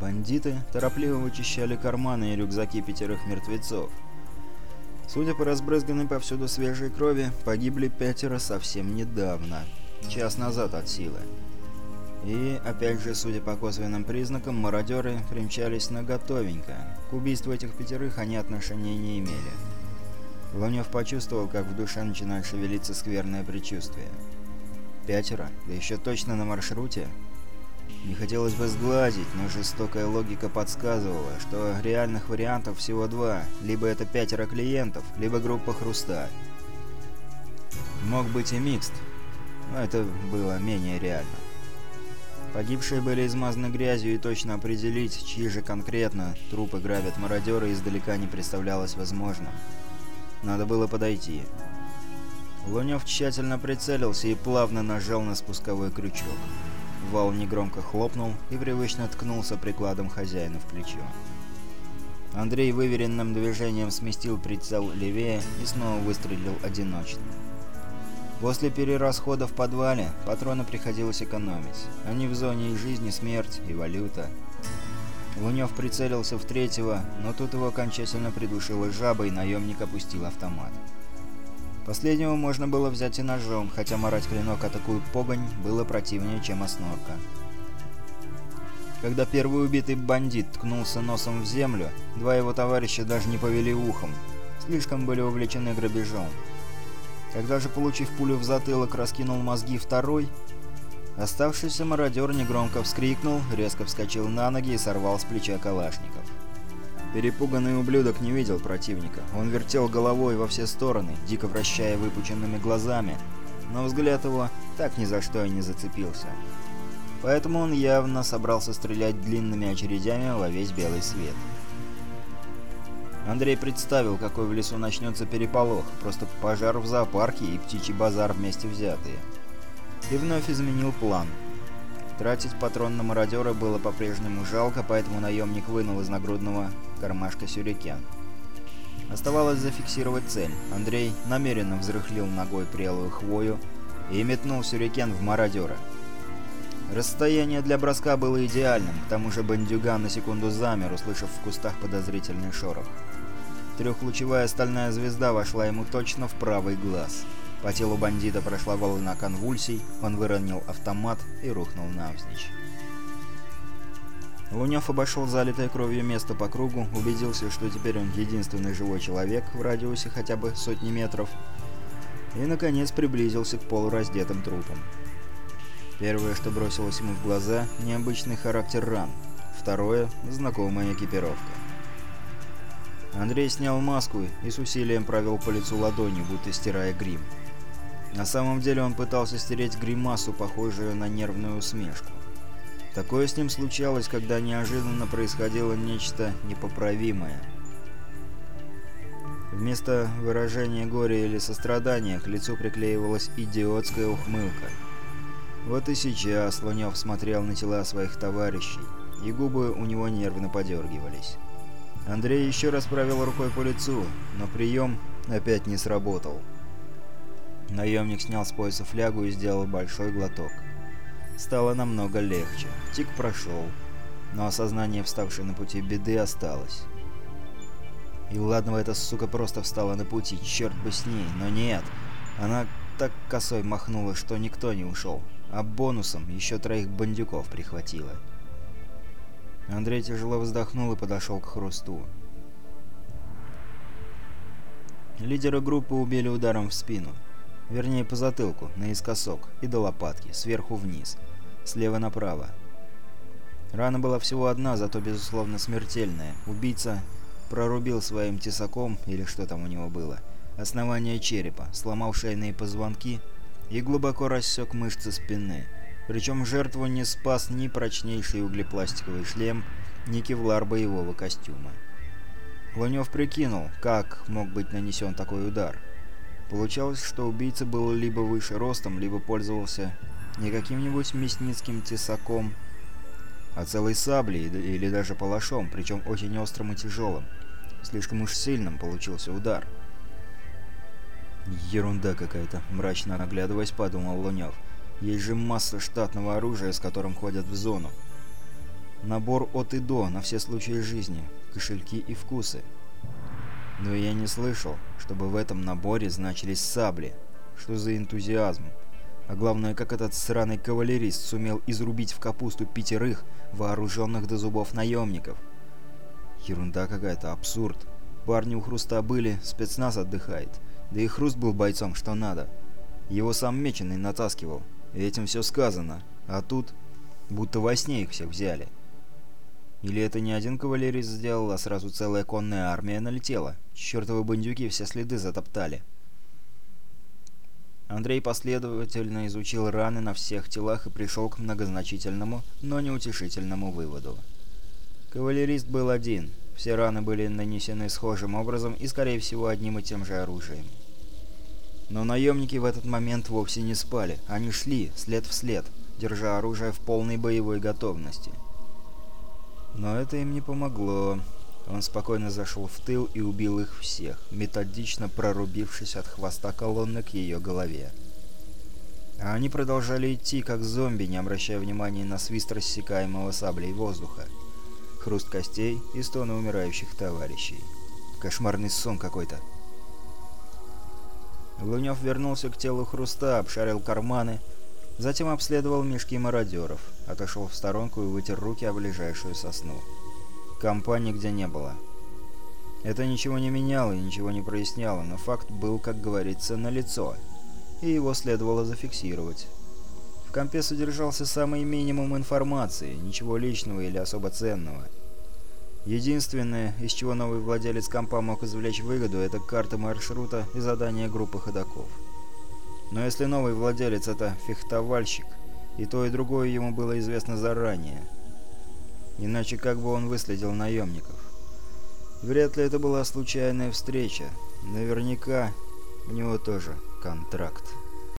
Бандиты торопливо вычищали карманы и рюкзаки пятерых мертвецов. Судя по разбрызганной повсюду свежей крови, погибли пятеро совсем недавно, час назад от силы. И, опять же, судя по косвенным признакам, мародеры примчались на готовенько. К убийству этих пятерых они отношения не имели. Лунев почувствовал, как в душе начинает шевелиться скверное предчувствие. Пятеро? Да еще точно на маршруте? Не хотелось бы сглазить, но жестокая логика подсказывала, что реальных вариантов всего два. Либо это пятеро клиентов, либо группа «Хруста». Мог быть и микст, но это было менее реально. Погибшие были измазаны грязью, и точно определить, чьи же конкретно трупы грабят мародеры, издалека не представлялось возможным. Надо было подойти. Лунев тщательно прицелился и плавно нажал на спусковой крючок. Вал негромко хлопнул и привычно ткнулся прикладом хозяина в плечо. Андрей выверенным движением сместил прицел левее и снова выстрелил одиночно. После перерасхода в подвале патроны приходилось экономить. Они в зоне и жизни, смерть, и валюта. Лунев прицелился в третьего, но тут его окончательно придушила жаба, и наемник опустил автомат. Последнего можно было взять и ножом, хотя марать клинок о такую погонь было противнее, чем оснорка. Когда первый убитый бандит ткнулся носом в землю, два его товарища даже не повели ухом, слишком были увлечены грабежом. Когда же, получив пулю в затылок, раскинул мозги второй, оставшийся мародер негромко вскрикнул, резко вскочил на ноги и сорвал с плеча калашников. Перепуганный ублюдок не видел противника. Он вертел головой во все стороны, дико вращая выпученными глазами, но взгляд его так ни за что и не зацепился. Поэтому он явно собрался стрелять длинными очередями во весь белый свет. Андрей представил, какой в лесу начнется переполох, просто пожар в зоопарке и птичий базар вместе взятые. И вновь изменил план. Тратить патрон на мародера было по-прежнему жалко, поэтому наемник вынул из нагрудного кармашка сюрикен. Оставалось зафиксировать цель. Андрей намеренно взрыхлил ногой прелую хвою и метнул сюрикен в мародера. Расстояние для броска было идеальным, к тому же бандюган на секунду замер, услышав в кустах подозрительный шорох. Трехлучевая стальная звезда вошла ему точно в правый глаз. По телу бандита прошла волна конвульсий, он выронил автомат и рухнул навзничь. Лунев обошел залитое кровью место по кругу, убедился, что теперь он единственный живой человек в радиусе хотя бы сотни метров, и, наконец, приблизился к полураздетым трупам. Первое, что бросилось ему в глаза – необычный характер ран. Второе – знакомая экипировка. Андрей снял маску и с усилием провел по лицу ладонью, будто стирая грим. На самом деле он пытался стереть гримасу, похожую на нервную усмешку. Такое с ним случалось, когда неожиданно происходило нечто непоправимое. Вместо выражения горя или сострадания к лицу приклеивалась идиотская ухмылка. Вот и сейчас Лунёв смотрел на тела своих товарищей, и губы у него нервно подергивались. Андрей еще раз провел рукой по лицу, но прием опять не сработал. Наемник снял с пояса флягу и сделал большой глоток. Стало намного легче. Тик прошел, но осознание вставшей на пути беды осталось. И ладно, эта сука просто встала на пути, черт бы с ней, но нет. Она так косой махнула, что никто не ушел, а бонусом еще троих бандюков прихватила. Андрей тяжело вздохнул и подошел к хрусту. Лидера группы убили ударом в спину. Вернее, по затылку, наискосок и до лопатки, сверху вниз, слева направо. Рана была всего одна, зато, безусловно, смертельная. Убийца прорубил своим тесаком, или что там у него было, основание черепа, сломал шейные позвонки и глубоко рассек мышцы спины. Причем жертву не спас ни прочнейший углепластиковый шлем, ни кевлар боевого костюма. Лунев прикинул, как мог быть нанесен такой удар. Получалось, что убийца был либо выше ростом, либо пользовался не каким-нибудь мясницким тесаком, а целой саблей или даже палашом, причем очень острым и тяжелым. Слишком уж сильным получился удар. «Ерунда какая-то», — мрачно оглядываясь, подумал Лунев. «Есть же масса штатного оружия, с которым ходят в зону». Набор от и до на все случаи жизни, кошельки и вкусы. Но я не слышал, чтобы в этом наборе значились сабли. Что за энтузиазм? А главное, как этот сраный кавалерист сумел изрубить в капусту пятерых вооруженных до зубов наемников. Ерунда какая-то, абсурд. Парни у Хруста были, спецназ отдыхает. Да и Хруст был бойцом, что надо. Его сам Меченый натаскивал. И этим все сказано. А тут будто во сне их всех взяли. Или это не один кавалерист сделал, а сразу целая конная армия налетела. Чёртовы бандюки все следы затоптали. Андрей последовательно изучил раны на всех телах и пришел к многозначительному, но неутешительному выводу. Кавалерист был один. Все раны были нанесены схожим образом и, скорее всего, одним и тем же оружием. Но наемники в этот момент вовсе не спали. Они шли, след в след, держа оружие в полной боевой готовности. Но это им не помогло. Он спокойно зашел в тыл и убил их всех, методично прорубившись от хвоста колонны к ее голове. А они продолжали идти, как зомби, не обращая внимания на свист рассекаемого саблей воздуха, хруст костей и стоны умирающих товарищей. Кошмарный сон какой-то. Лунев вернулся к телу хруста, обшарил карманы, затем обследовал мешки мародеров, отошел в сторонку и вытер руки о ближайшую сосну. Компании где не было. Это ничего не меняло и ничего не проясняло, но факт был, как говорится, налицо, и его следовало зафиксировать. В компе содержался самый минимум информации, ничего личного или особо ценного. Единственное, из чего новый владелец компа мог извлечь выгоду, это карта маршрута и задания группы ходаков. Но если новый владелец это фехтовальщик, и то и другое ему было известно заранее – Иначе как бы он выследил наемников? Вряд ли это была случайная встреча. Наверняка у него тоже контракт.